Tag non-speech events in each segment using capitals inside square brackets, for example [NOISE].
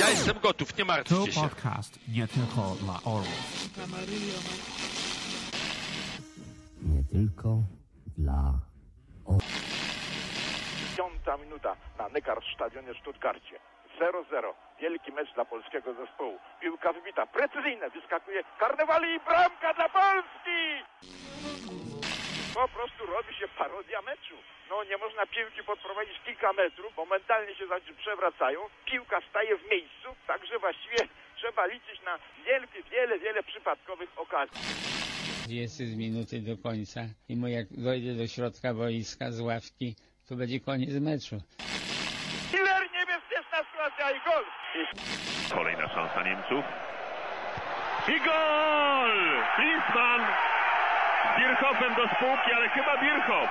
Ja jestem gotów, nie To martwcie się. podcast nie tylko dla orłów. nie tylko dla Piąta minuta na Neckar Stadionie w Stuttgarcie. 0-0. Wielki mecz dla polskiego zespołu. Piłka wybita, precyzyjne, wyskakuje karnewali i bramka dla Polski! Po prostu robi się parodia meczu. No nie można piłki podprowadzić kilka metrów, momentalnie się znaczy przewracają, piłka staje w miejscu, także właściwie [LAUGHS] trzeba liczyć na wielkie, wiele, wiele przypadkowych okazji. Jest z minuty do końca i mu jak dojdzie do środka boiska z ławki, to będzie koniec meczu. Killer, niebezpieczna sytuacja i gol! Kolejna szansa Niemców. I gol! Klinsmann z do spółki, ale chyba Bierhoff.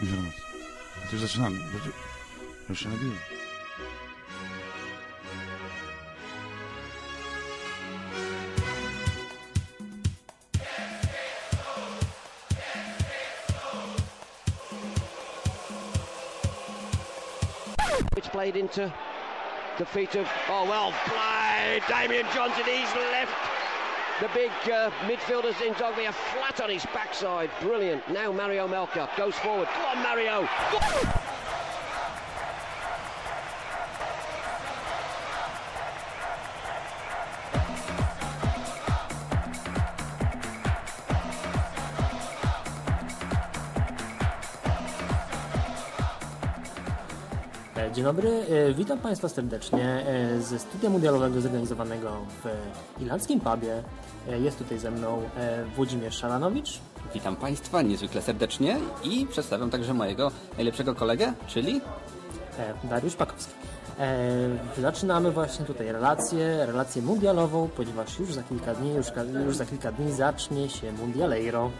Widzę już zaczynamy. Już się nagrywa. It's played into the feet of, oh well played, Damien Johnson, he's left the big uh, midfielders in are flat on his backside, brilliant. Now Mario Melka goes forward, come on Mario! E, dobry, e, witam Państwa serdecznie e, ze studia mundialowego zorganizowanego w irlandzkim pubie. E, Jest tutaj ze mną Włodzimierz Szaranowicz. Witam Państwa niezwykle serdecznie i przedstawiam także mojego najlepszego kolegę, czyli Dariusz Pakowski. E, zaczynamy właśnie tutaj relację, relację mundialową, ponieważ już za kilka dni, już, już za kilka dni zacznie się Mundialeiro.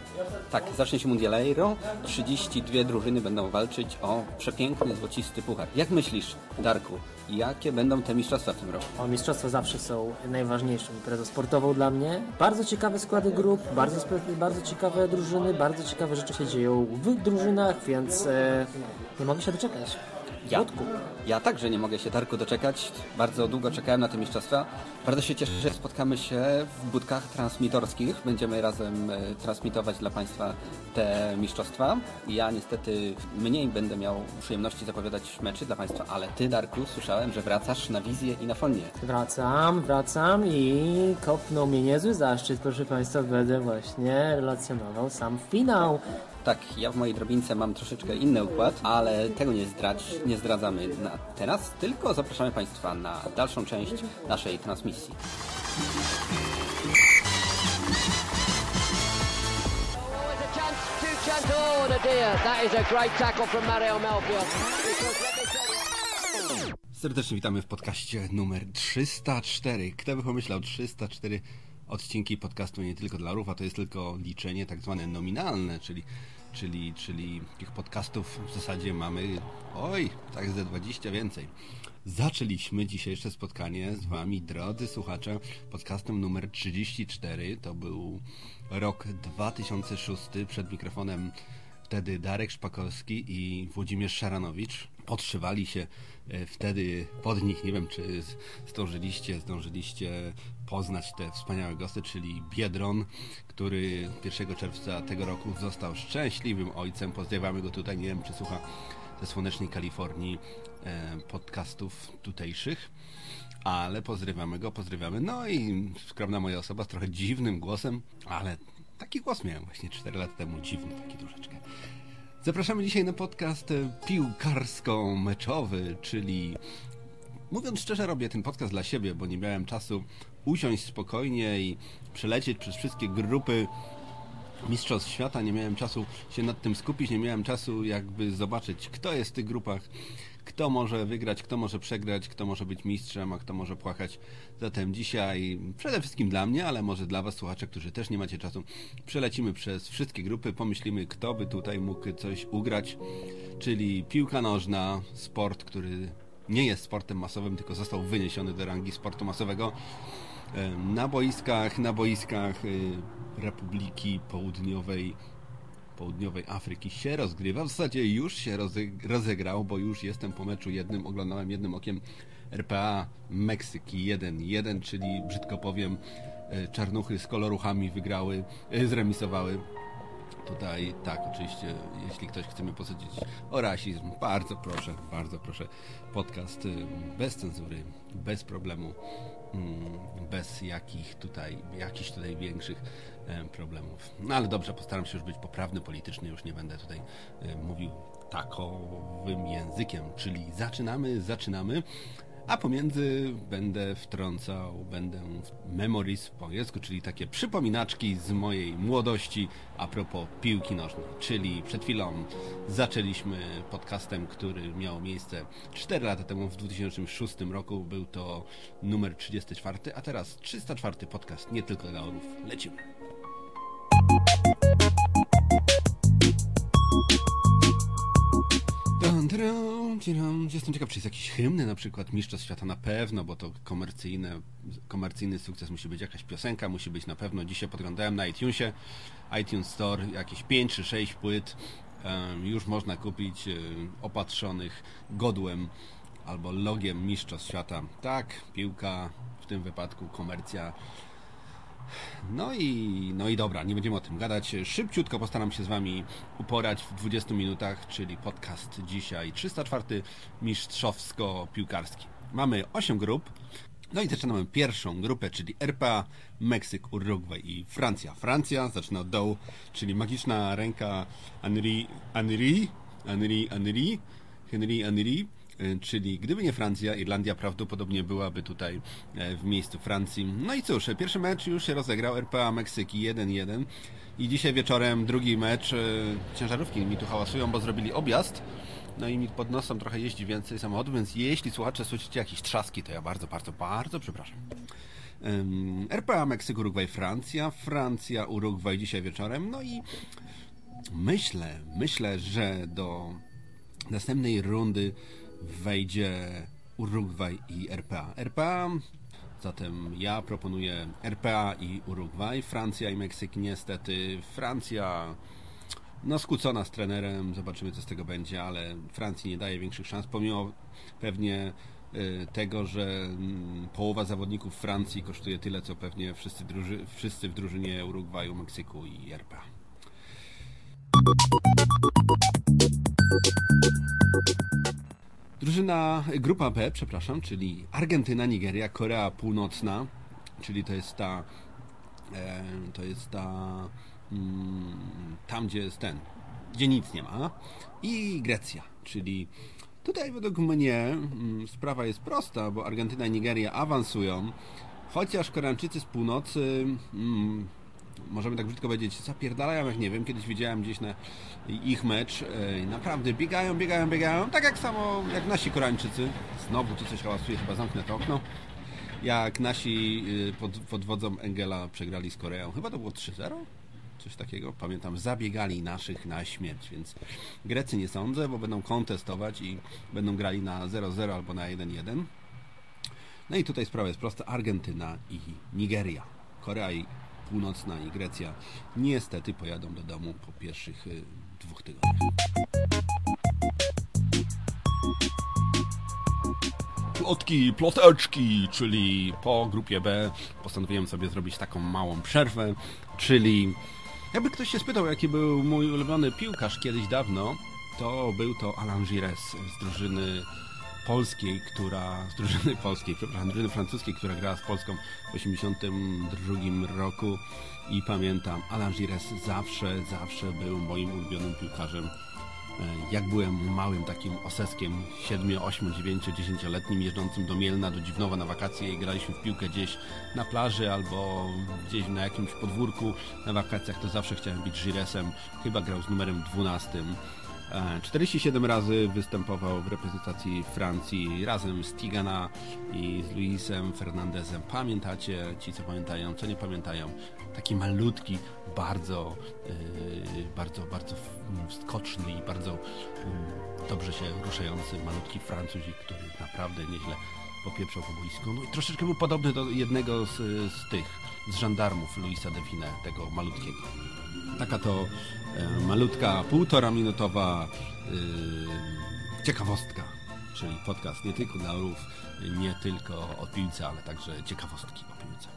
tak, zacznie się Mundialeiro. 32 drużyny będą walczyć o przepiękny, złocisty puchar. Jak myślisz, Darku, jakie będą te mistrzostwa w tym roku? O, mistrzostwa zawsze są najważniejszą imprezą sportową dla mnie. Bardzo ciekawe składy grup, bardzo, bardzo ciekawe drużyny, bardzo ciekawe rzeczy się dzieją w drużynach, więc e, nie mogę się doczekać. Ja, ja także nie mogę się, Darku, doczekać. Bardzo długo czekałem na te mistrzostwa. Bardzo się cieszę, że spotkamy się w budkach transmitorskich. Będziemy razem e, transmitować dla Państwa te mistrzostwa. Ja niestety mniej będę miał przyjemności zapowiadać meczy dla Państwa, ale Ty, Darku, słyszałem, że wracasz na wizję i na fonie. Wracam, wracam i kopnął mnie niezły zaszczyt, proszę Państwa, będę właśnie relacjonował sam finał. Tak, ja w mojej drobince mam troszeczkę inny układ, ale tego nie, zdrać, nie zdradzamy teraz, tylko zapraszamy Państwa na dalszą część naszej transmisji. Serdecznie witamy w podcaście numer 304. Kto by pomyślał, 304 odcinki podcastu nie tylko dla rów, a to jest tylko liczenie tak zwane nominalne, czyli, czyli, czyli tych podcastów w zasadzie mamy, oj, tak ze 20 więcej. Zaczęliśmy dzisiejsze spotkanie z Wami, drodzy słuchacze, podcastem numer 34. To był rok 2006. Przed mikrofonem wtedy Darek Szpakowski i Włodzimierz Szaranowicz. Podszywali się e, wtedy pod nich, nie wiem czy zdążyliście, zdążyliście poznać te wspaniałe gosty, czyli Biedron, który 1 czerwca tego roku został szczęśliwym ojcem. Pozdrawiamy go tutaj, nie wiem czy słucha ze słonecznej Kalifornii e, podcastów tutejszych. Ale pozdrawiamy go, pozdrawiamy. No i skromna moja osoba z trochę dziwnym głosem, ale taki głos miałem właśnie 4 lata temu, dziwny taki troszeczkę. Zapraszamy dzisiaj na podcast e, piłkarsko-meczowy, czyli mówiąc szczerze, robię ten podcast dla siebie, bo nie miałem czasu usiąść spokojnie i przelecieć przez wszystkie grupy Mistrzostw Świata, nie miałem czasu się nad tym skupić, nie miałem czasu jakby zobaczyć, kto jest w tych grupach, kto może wygrać, kto może przegrać, kto może być mistrzem, a kto może płakać. Zatem dzisiaj przede wszystkim dla mnie, ale może dla Was, słuchacze, którzy też nie macie czasu, przelecimy przez wszystkie grupy, pomyślimy, kto by tutaj mógł coś ugrać, czyli piłka nożna, sport, który nie jest sportem masowym, tylko został wyniesiony do rangi sportu masowego. E, Na boiskach, na boiskach y, Republiki Południowej południowej Afryki się rozgrywa. W zasadzie już się rozegrał, bo już jestem po meczu jednym, oglądałem jednym okiem RPA Meksyki 1-1, czyli brzydko powiem, e, czarnuchy z koloruchami wygrały, e, zremisowały. Tutaj tak, oczywiście, jeśli ktoś chce mnie posadzić o rasizm, bardzo proszę, bardzo proszę. Podcast e, bez cenzury, bez problemu, mm, bez jakich tutaj, jakichś tutaj większych problemów. No ale dobrze, postaram się już być poprawny politycznie, już nie będę tutaj mówił takowym językiem, czyli zaczynamy, zaczynamy a pomiędzy będę wtrącał, będę memories po angielsku, czyli takie przypominaczki z mojej młodości a propos piłki nożnej. Czyli przed chwilą zaczęliśmy podcastem, który miał miejsce 4 lata temu, w 2006 roku. Był to numer 34, a teraz 304 podcast, nie tylko dla orów. Lecimy. Jestem ciekaw, czy jest jakiś hymny, na przykład Mistrzostw Świata na pewno, bo to komercyjne, komercyjny sukces musi być jakaś piosenka, musi być na pewno. Dzisiaj podglądałem na iTunesie, iTunes Store, jakieś 5 czy 6 płyt już można kupić e, opatrzonych godłem albo logiem Mistrzostw Świata. Tak, piłka, w tym wypadku komercja no i, no i dobra, nie będziemy o tym gadać. Szybciutko postaram się z Wami uporać w 20 minutach, czyli podcast dzisiaj 304 mistrzowsko-piłkarski. Mamy 8 grup. No i zaczynamy pierwszą grupę, czyli RPA, Meksyk, Urugwaj i Francja. Francja zaczyna od dołu, czyli magiczna ręka Henri, Henri, Henri, Henri, Henri, Henri Y, czyli gdyby nie Francja, Irlandia prawdopodobnie byłaby tutaj e, w miejscu Francji. No i cóż, pierwszy mecz już się rozegrał, RPA Meksyki 1-1 i dzisiaj wieczorem drugi mecz, e, ciężarówki mi tu hałasują, bo zrobili objazd, no i mi pod nosem trochę jeździ więcej samochodów, więc jeśli słuchacze słyszycie jakieś trzaski, to ja bardzo, bardzo, bardzo przepraszam. RPA Meksyk, Urugwaj, Francja, Francja, Urugwaj dzisiaj wieczorem, no i myślę, myślę, że do następnej rundy wejdzie Urugwaj i RPA. RPA, zatem ja proponuję RPA i Urugwaj, Francja i Meksyk niestety. Francja no skłócona z trenerem, zobaczymy co z tego będzie, ale Francji nie daje większych szans, pomimo pewnie y, tego, że mm, połowa zawodników Francji kosztuje tyle, co pewnie wszyscy, druży wszyscy w drużynie Urugwaju, Meksyku i RPA. Drużyna, grupa B, przepraszam, czyli Argentyna, Nigeria, Korea Północna, czyli to jest ta, e, to jest ta, mm, tam gdzie jest ten, gdzie nic nie ma, i Grecja, czyli tutaj według mnie mm, sprawa jest prosta, bo Argentyna i Nigeria awansują, chociaż Koreańczycy z północy mm, możemy tak brzydko powiedzieć, zapierdalają jak nie wiem. Kiedyś widziałem gdzieś na ich mecz. E, naprawdę biegają, biegają, biegają. Tak jak samo jak nasi Koreańczycy. Znowu tu coś hałasuje, chyba zamknę to okno. Jak nasi e, pod, pod wodzą Engela przegrali z Koreą. Chyba to było 3-0? Coś takiego. Pamiętam, zabiegali naszych na śmierć, więc Grecy nie sądzę, bo będą kontestować i będą grali na 0-0 albo na 1-1. No i tutaj sprawa jest prosta. Argentyna i Nigeria. Korea i Północna i Grecja niestety pojadą do domu po pierwszych y, dwóch tygodniach. Plotki, ploteczki, czyli po grupie B postanowiłem sobie zrobić taką małą przerwę, czyli jakby ktoś się spytał, jaki był mój ulubiony piłkarz kiedyś dawno, to był to Alain Gires z drużyny polskiej, która, z drużyny [LAUGHS] polskiej, przepraszam, drużyny francuskiej, która grała z Polską w 1982 roku i pamiętam, Alain Gires zawsze, zawsze był moim ulubionym piłkarzem. E, jak byłem małym takim oseskiem, 7, 8, 9, 10-letnim, jeżdżącym do Mielna, do Dziwnowa na wakacje i graliśmy w piłkę gdzieś na plaży albo gdzieś na jakimś podwórku na wakacjach, to zawsze chciałem być Giresem. Chyba grał z numerem 12. 47 e, razy występował w reprezentacji Francji razem z Tigana i z Luisem Fernandezem. Pamiętacie, ci co pamiętają, co nie pamiętają, taki malutki, bardzo, yy, bardzo, bardzo skoczny i bardzo yy, dobrze się ruszający malutki Francuzik, który naprawdę nieźle popieprzał po boisku. No i troszeczkę był podobny do jednego z, z tych, z żandarmów Luisa Define, tego malutkiego. Taka to e, malutka, półtora minutowa e, ciekawostka, czyli podcast nie tylko dla orów, nie tylko o piłce, ale także ciekawostki o piłce.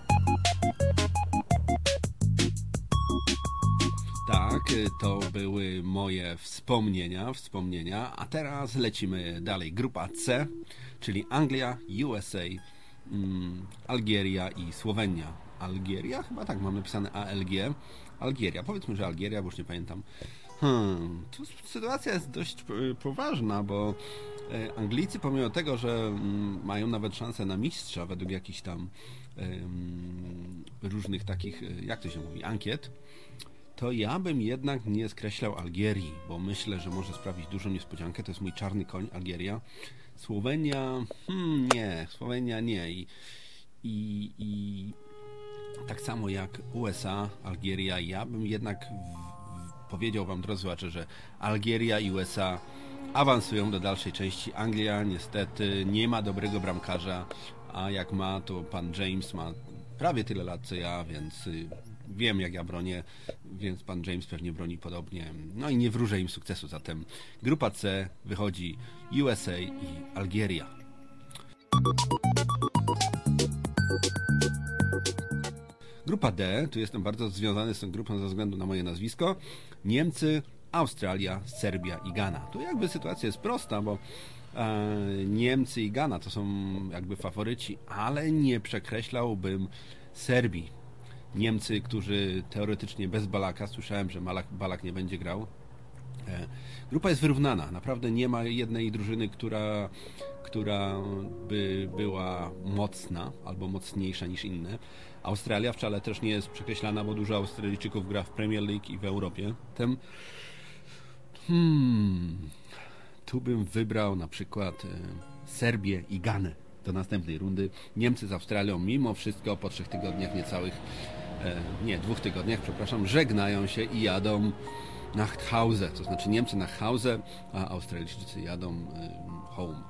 Tak, to były moje wspomnienia, wspomnienia, a teraz lecimy dalej. Grupa C, czyli Anglia, USA, mm, Algieria i Słowenia. Algieria? Chyba tak, mam napisane ALG. Algieria, powiedzmy, że Algieria, bo już nie pamiętam. Hmm, tu sytuacja jest dość poważna, bo e, Anglicy, pomimo tego, że mm, mają nawet szansę na mistrza według jakichś tam różnych takich, e, jak to się mówi, ankiet, to ja bym jednak nie skreślał Algierii, bo myślę, że może sprawić dużą niespodziankę. To jest mój czarny koń, Algieria. Słowenia, hmm, nie, Słowenia nie. I, i, i tak samo jak USA, Algieria, ja bym jednak powiedział Wam, drodzy słuchacze, że Algieria i USA awansują do dalszej części. Anglia niestety nie ma dobrego bramkarza, a jak ma, to pan James ma prawie tyle lat co ja, więc y, wiem jak ja bronię, więc pan James pewnie broni podobnie. No i nie wróżę im sukcesu, zatem grupa C wychodzi USA i Algieria. Grupa D, tu jestem bardzo związany z tą grupą ze względu na moje nazwisko. Niemcy, Australia, Serbia i Ghana. Tu jakby sytuacja jest prosta, bo e, Niemcy i Ghana to są jakby faworyci, ale nie przekreślałbym Serbii. Niemcy, którzy teoretycznie bez Balaka, słyszałem, że Malak, Balak nie będzie grał. E, grupa jest wyrównana. Naprawdę nie ma jednej drużyny, która, która by była mocna albo mocniejsza niż inne. Australia wcale też nie jest przekreślana, bo dużo Australijczyków gra w Premier League i w Europie. Tym hmm, tu bym wybrał na przykład e, Serbię i Ganę do następnej rundy. Niemcy z Australią mimo wszystko po trzech tygodniach niecałych, e, nie, dwóch tygodniach, przepraszam, żegnają się i jadą na Hause, to znaczy Niemcy na Hause, a Australijczycy jadą e, home.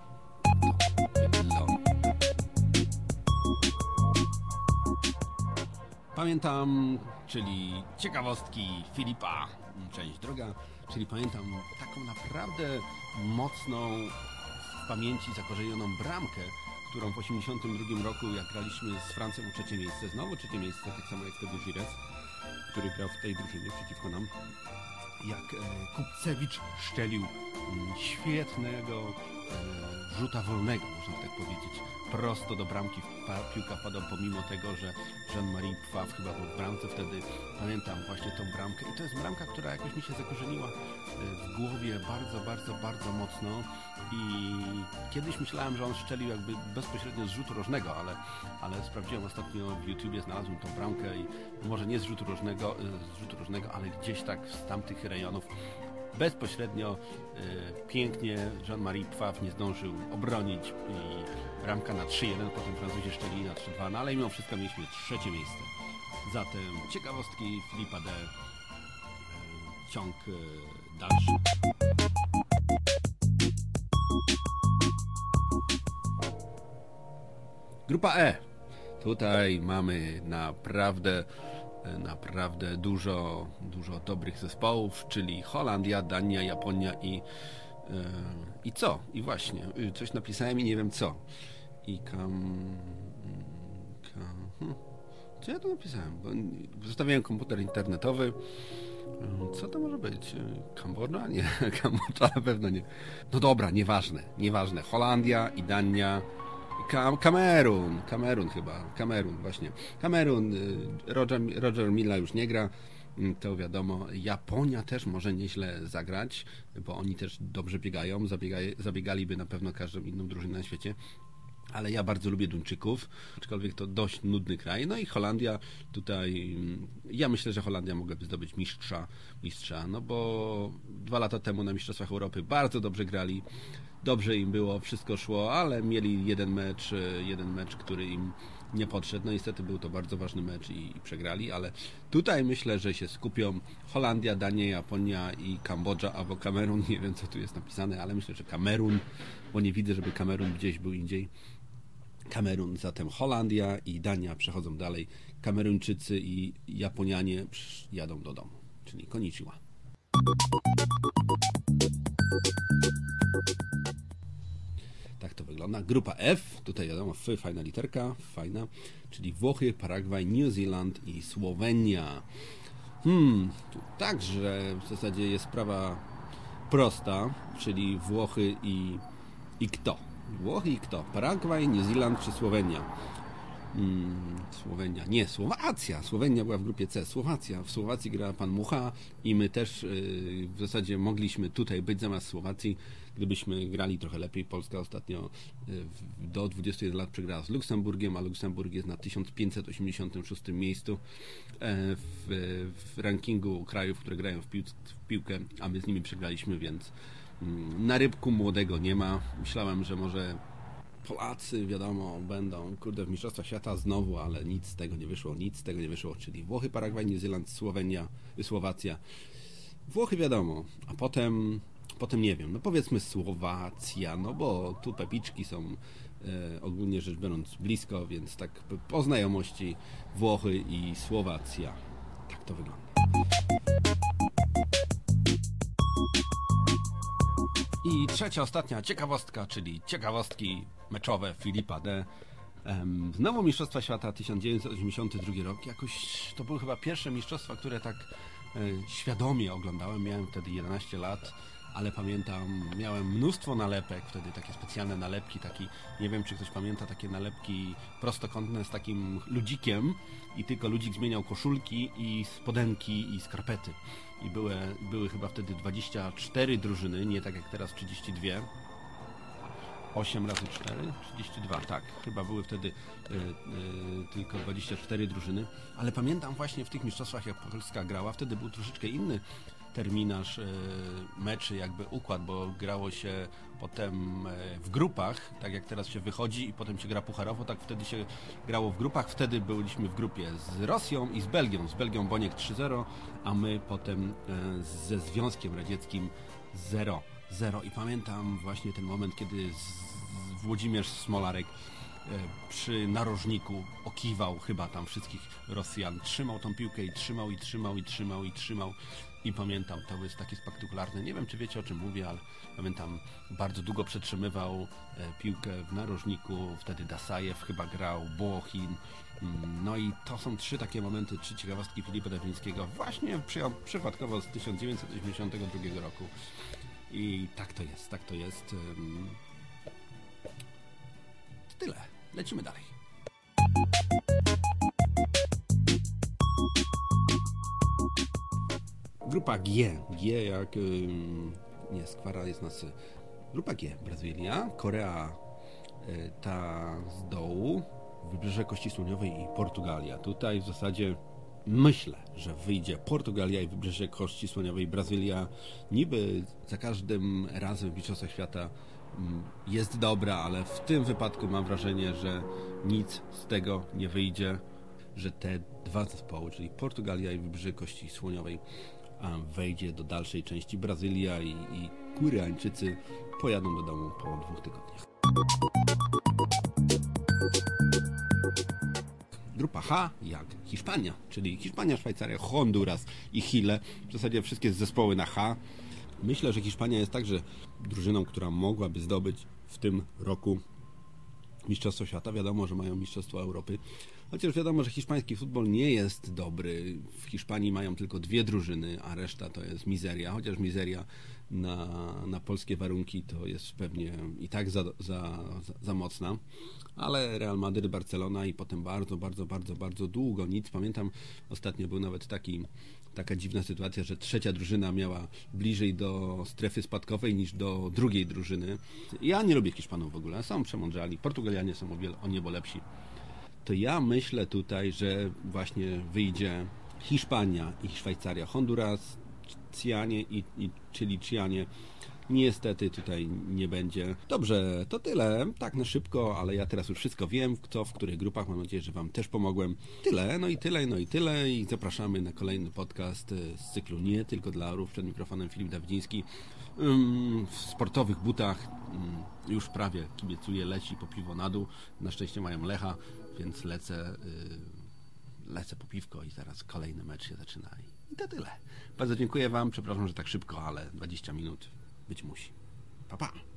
Pamiętam, czyli ciekawostki Filipa, część droga, czyli pamiętam taką naprawdę mocną w pamięci zakorzenioną bramkę, którą w 1982 roku, jak graliśmy z Francją o trzecie miejsce, znowu trzecie miejsce, tak samo jak wtedy Gires, który grał w tej drużynie przeciwko nam, jak e, Kupcewicz szczelił świetnego e, rzuta wolnego, można tak powiedzieć, prosto do bramki piłka wpadła, pomimo tego, że Jean-Marie Pfaff chyba był w bramce wtedy, pamiętam właśnie tą bramkę i to jest bramka, która jakoś mi się zakorzeniła e, w głowie bardzo, bardzo, bardzo mocno. I kiedyś myślałem, że on strzelił jakby bezpośrednio z rzutu rożnego, ale, ale sprawdziłem ostatnio w YouTubie, znalazłem tą bramkę i może nie z rzutu rożnego, e, z rzutu rożnego ale gdzieś tak z tamtych rejonów bezpośrednio e, pięknie Jean-Marie Pfaff nie zdążył obronić i bramka na 3-1, potem Francuzi szczelili na 3-2, no ale mimo wszystko mieliśmy trzecie miejsce. Zatem ciekawostki Filipa D. E, ciąg dalszy. Grupa E. Tutaj mamy naprawdę naprawdę dużo, dużo dobrych zespołów, czyli Holandia, Dania, Japonia i e, i co? I właśnie, y, coś napisałem i nie wiem co. I kam... kam hmm. Co ja tu napisałem? Bo zostawiałem komputer internetowy. E, Co to może być? E, Kambodża? [LAUGHS] Nie, Kambodża na pewno nie. No dobra, nieważne, nieważne. Holandia i Dania Kam Kamerun, Kamerun chyba, Kamerun właśnie. Kamerun, y, Roger, Roger Milla już nie gra, mm, to wiadomo. Japonia też może nieźle zagrać, bo oni też dobrze biegają, Zabiega, zabiegaliby na pewno każdą inną drużynę na świecie. Ale ja bardzo lubię Duńczyków, aczkolwiek to dość nudny kraj. No i Holandia tutaj, mm, ja myślę, że Holandia mogłaby zdobyć mistrza, mistrza, no bo dwa lata temu na Mistrzostwach Europy bardzo dobrze grali dobrze im było, wszystko szło, ale mieli jeden mecz, e, jeden mecz, który im nie podszedł. No niestety był to bardzo ważny mecz i, i przegrali, ale tutaj myślę, że się skupią Holandia, Dania, Japonia i Kambodża, albo Kamerun, [LAUGHS] nie wiem co tu jest napisane, ale myślę, że Kamerun, bo nie widzę, żeby Kamerun gdzieś był indziej. Kamerun, zatem Holandia i Dania przechodzą dalej. Kameruńczycy i Japonianie jadą do domu. czyli konnichiwa. Tak to wygląda. Grupa F, tutaj wiadomo, F, fajna literka, fajna, czyli Włochy, Paragwaj, New Zealand i Słowenia. Hmm, tu także w zasadzie jest sprawa prosta, czyli Włochy i, i kto? Włochy i kto? Paragwaj, New Zealand czy Słowenia? Hmm, Słowenia. Nie, Słowacja. Słowenia była w grupie C. Słowacja. W Słowacji gra pan Mucha i my też yy, w zasadzie mogliśmy tutaj być zamiast Słowacji, gdybyśmy grali trochę lepiej. Polska ostatnio yy, do 21 lat przegrała z Luksemburgiem, a Luksemburg jest na 1586 miejscu yy, w, w, rankingu krajów, które grają w, w, piłkę, a my z nimi przegraliśmy, więc na rybku młodego nie ma. Myślałem, że może Polacy, wiadomo, będą, kurde, w Mistrzostwach Świata znowu, ale nic z tego nie wyszło, nic z tego nie wyszło, czyli Włochy, Paragwaj, New Zealand, Słowenia, Słowacja. Włochy wiadomo, a potem, potem nie wiem, no powiedzmy Słowacja, no bo tu pepiczki są e, ogólnie rzecz biorąc blisko, więc tak po znajomości Włochy i Słowacja. Tak to wygląda. I trzecia, ostatnia ciekawostka, czyli ciekawostki meczowe Filipa D. Znowu Mistrzostwa Świata 1982 rok. Jakoś to były chyba pierwsze mistrzostwa, które tak e, świadomie oglądałem. Miałem wtedy 11 lat, ale pamiętam, miałem mnóstwo nalepek, wtedy takie specjalne nalepki, taki, nie wiem czy ktoś pamięta, takie nalepki prostokątne z takim ludzikiem i tylko ludzik zmieniał koszulki i spodenki i skarpety. I były, były chyba wtedy 24 drużyny, nie tak jak teraz 32 8 razy 4, 32, tak. Chyba były wtedy y, y, tylko 24 drużyny, ale pamiętam właśnie w tych mistrzostwach, jak Polska grała, wtedy był troszeczkę inny terminarz y, meczy, jakby układ, bo grało się potem w grupach, tak jak teraz się wychodzi i potem się gra pucharowo, tak wtedy się grało w grupach. Wtedy byliśmy w grupie z Rosją i z Belgią. Z Belgią Boniek 3-0, a my potem ze Związkiem Radzieckim 0 0 i pamiętam właśnie ten moment, kiedy Włodzimierz Smolarek e, przy narożniku okiwał chyba tam wszystkich Rosjan, trzymał tą piłkę i trzymał i trzymał i trzymał i trzymał i pamiętam, to jest takie spektakularne, nie wiem czy wiecie o czym mówię, ale pamiętam, bardzo długo przetrzymywał e, piłkę w narożniku, wtedy Dasajew chyba grał, Bohin, mm, no i to są trzy takie momenty, trzy ciekawostki Filipa Dawińskiego właśnie przy, przypadkowo z 1982 roku. I tak to jest, tak to jest. Tyle. Lecimy dalej. Grupa G. G jak... Nie, skwara jest nas... Grupa G. Brazylia, Korea e, ta z dołu, Wybrzeże Kości Słoniowej i Portugalia. Tutaj w zasadzie myślę, że wyjdzie Portugalia i Wybrzeże Kości Słoniowej, Brazylia. Niby za każdym razem w Mistrzostwach Świata mm, jest dobra, ale w tym wypadku mam wrażenie, że nic z tego nie wyjdzie, że te dwa zespoły, czyli Portugalia i Wybrzeże Kości Słoniowej, wejdzie do dalszej części. Brazylia i, i Koreańczycy pojadą do domu po dwóch tygodniach. Grupa H jak Hiszpania, czyli Hiszpania, Szwajcaria, Honduras i Chile. W zasadzie wszystkie zespoły na H. Myślę, że Hiszpania jest także drużyną, która mogłaby zdobyć w tym roku Mistrzostwo Świata. Wiadomo, że mają Mistrzostwo Europy. Chociaż wiadomo, że hiszpański futbol nie jest dobry. W Hiszpanii mają tylko dwie drużyny, a reszta to jest mizeria. Chociaż mizeria na, na polskie warunki to jest pewnie i tak za, za, za, mocna. Ale Real Madrid, Barcelona i potem bardzo, bardzo, bardzo, bardzo długo nic. Pamiętam, ostatnio był nawet taki taka dziwna sytuacja, że trzecia drużyna miała bliżej do strefy spadkowej niż do drugiej drużyny. Ja nie lubię Hiszpanów w ogóle, są przemądrzali. Portugalianie są o, wiele, o niebo lepsi. To ja myślę tutaj, że właśnie wyjdzie Hiszpania i Szwajcaria. Honduras, Cianie i, i czyli Cianie Niestety tutaj nie będzie. Dobrze, to tyle. Tak na szybko, ale ja teraz już wszystko wiem, kto w których grupach. Mam nadzieję, że Wam też pomogłem. Tyle, no i tyle, no i tyle. I zapraszamy na kolejny podcast e, z cyklu Nie tylko dla orów. Przed mikrofonem Filip Dawidziński. W sportowych butach już prawie kibicuję, leci po piwo na dół. Na szczęście mają Lecha, więc lecę, y, lecę po piwko i zaraz kolejny mecz się zaczyna I to tyle. Bardzo dziękuję Wam. Przepraszam, że tak szybko, ale 20 minut być musi. Pa, pa.